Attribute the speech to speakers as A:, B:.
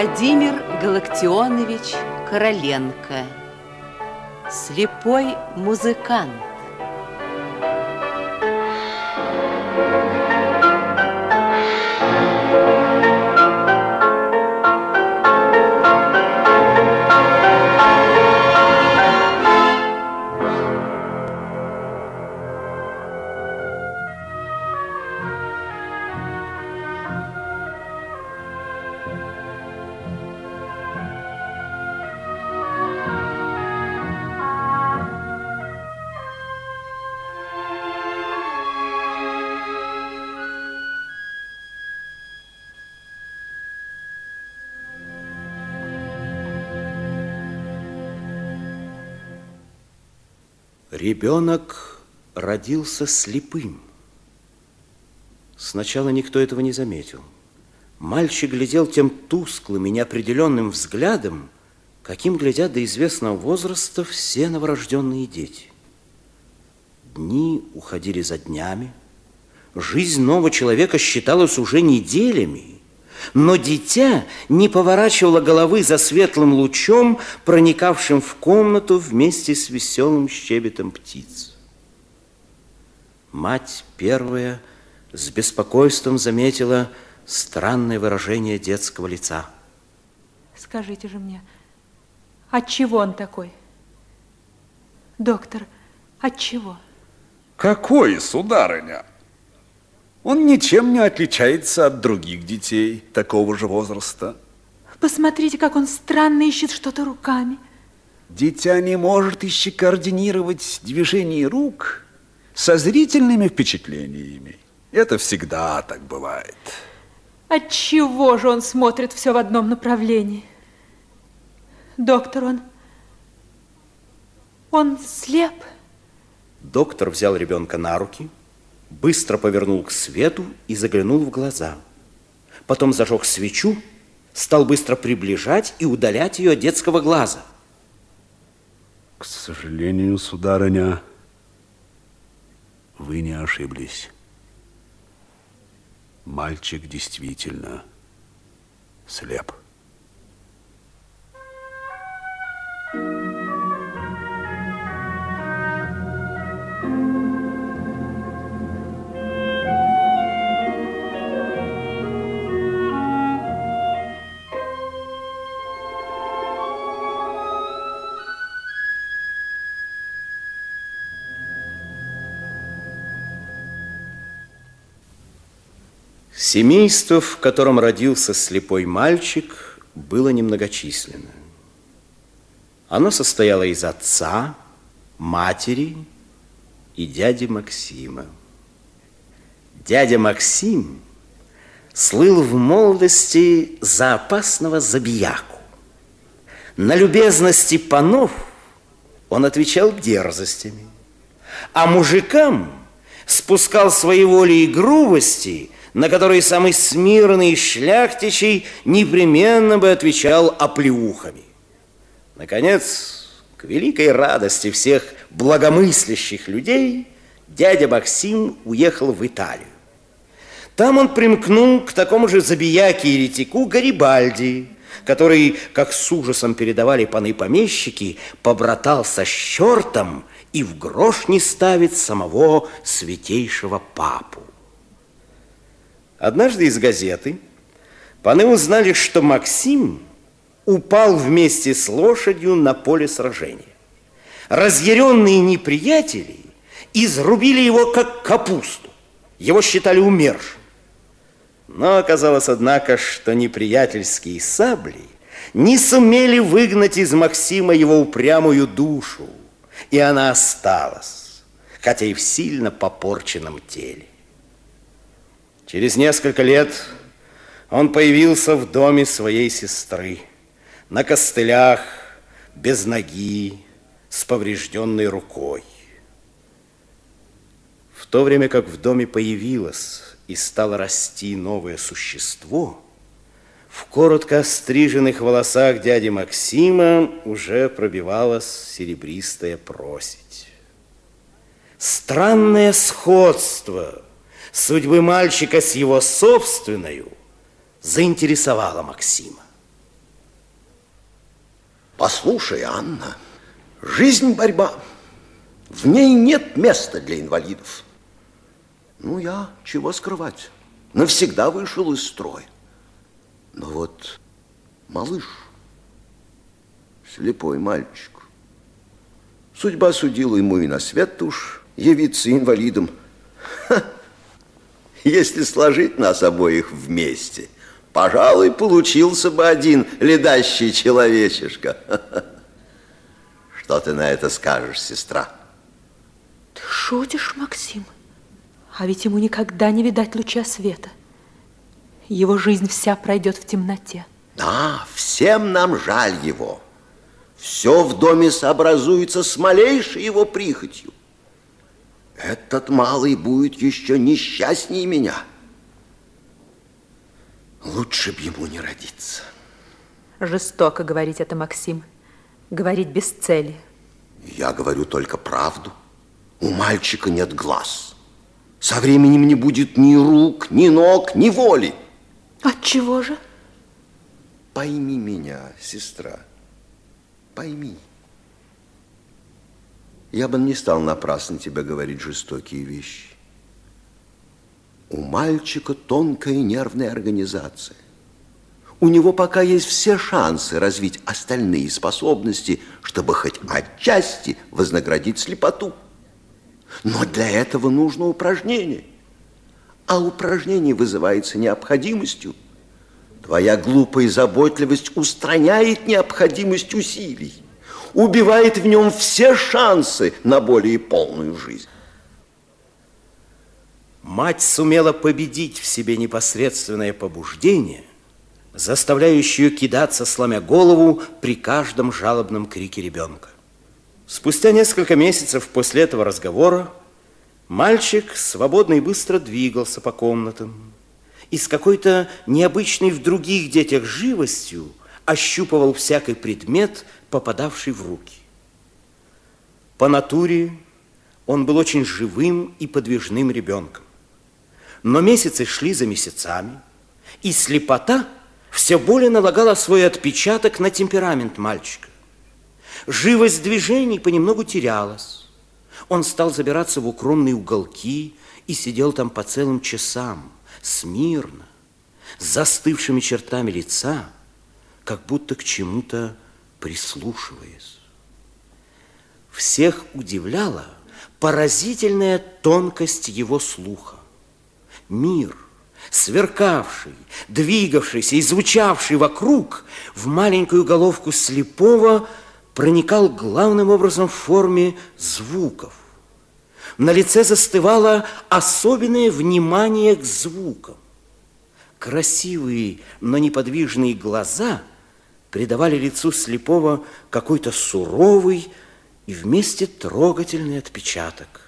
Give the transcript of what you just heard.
A: Владимир Галактионович Короленко. Слепой музыкант
B: Ребенок родился слепым. Сначала никто этого не заметил. Мальчик глядел тем тусклым и неопределенным взглядом, каким глядят до известного возраста все новорожденные дети. Дни уходили за днями. Жизнь нового человека считалась уже неделями – но дитя не поворачивало головы за светлым лучом, проникавшим в комнату вместе с веселым щебетом птиц. Мать первая с беспокойством заметила странное выражение детского лица.
C: Скажите же мне, от чего он такой? Доктор, от чего?
D: Какой, сударыня? Он ничем не отличается от других детей такого же возраста.
C: Посмотрите, как он странно ищет что-то руками.
D: Дитя не может еще координировать движения рук со зрительными впечатлениями. Это всегда так бывает.
C: От чего же он смотрит все в одном направлении? Доктор, он... Он слеп?
B: Доктор взял ребенка на руки, быстро повернул к свету и заглянул в глаза. Потом зажег свечу, стал быстро приближать и удалять ее от детского глаза.
D: К сожалению, сударыня, вы не ошиблись. Мальчик действительно слеп.
B: Семейство, в котором родился слепой мальчик, было немногочисленно. Оно состояло из отца, матери и дяди Максима. Дядя Максим слыл в молодости за опасного забияку. На любезности панов он отвечал дерзостями, а мужикам спускал свои воли и грубости – на который самый смирный шляхтичий непременно бы отвечал оплеухами. Наконец, к великой радости всех благомыслящих людей, дядя Максим уехал в Италию. Там он примкнул к такому же забияке и ретику Гарибальди, который, как с ужасом передавали паны-помещики, побратался с чертом и в грош не ставит самого святейшего папу. Однажды из газеты паны узнали, что Максим упал вместе с лошадью на поле сражения. Разъяренные неприятели изрубили его как капусту. Его считали умершим. Но оказалось, однако, что неприятельские сабли не сумели выгнать из Максима его упрямую душу, и она осталась, хотя и в сильно попорченном теле. Через несколько лет он появился в доме своей сестры, на костылях, без ноги, с поврежденной рукой. В то время как в доме появилось и стало расти новое существо, в коротко стриженных волосах дяди Максима уже пробивалась серебристая просить. Странное сходство – судьбы мальчика с его собственной заинтересовала Максима.
E: Послушай, Анна, жизнь борьба. В ней нет места для инвалидов. Ну, я чего скрывать? Навсегда вышел из строя. Но вот малыш, слепой мальчик, судьба судила ему и на свет уж явиться инвалидом. Ха! Если сложить нас обоих вместе, пожалуй, получился бы один ледащий человечишка. Что ты на это скажешь, сестра?
C: Ты шутишь, Максим? А ведь ему никогда не видать луча света. Его жизнь вся пройдет в темноте.
E: Да, всем нам жаль его. Все в доме сообразуется с малейшей его прихотью. Этот малый будет еще несчастнее меня. Лучше б ему не родиться.
C: Жестоко говорить это, Максим. Говорить без цели.
E: Я говорю только правду. У мальчика нет глаз. Со временем не будет ни рук, ни ног, ни воли.
C: От чего же?
E: Пойми меня, сестра. Пойми. Я бы не стал напрасно тебе говорить жестокие вещи. У мальчика тонкая нервная организация. У него пока есть все шансы развить остальные способности, чтобы хоть отчасти вознаградить слепоту. Но для этого нужно упражнение. А упражнение вызывается необходимостью. Твоя глупая заботливость устраняет необходимость усилий, убивает в нем все шансы на более полную жизнь.
B: Мать сумела победить в себе непосредственное побуждение, заставляющее кидаться, сломя голову при каждом жалобном крике ребенка. Спустя несколько месяцев после этого разговора мальчик свободно и быстро двигался по комнатам и с какой-то необычной в других детях живостью ощупывал всякий предмет, попадавший в руки. По натуре он был очень живым и подвижным ребенком. Но месяцы шли за месяцами, и слепота все более налагала свой отпечаток на темперамент мальчика. Живость движений понемногу терялась. Он стал забираться в укромные уголки и сидел там по целым часам, смирно, с застывшими чертами лица, как будто к чему-то прислушиваясь. Всех удивляла поразительная тонкость его слуха. Мир, сверкавший, двигавшийся и звучавший вокруг, в маленькую головку слепого – проникал главным образом в форме звуков. На лице застывало особенное внимание к звукам. Красивые, но неподвижные глаза придавали лицу слепого какой-то суровый и вместе трогательный отпечаток.